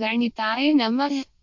गणिताय नमः